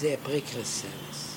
sehr prächristisch